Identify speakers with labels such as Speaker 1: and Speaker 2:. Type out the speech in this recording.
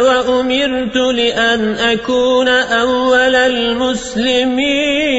Speaker 1: وأمرت لأن أكون أول المسلمين.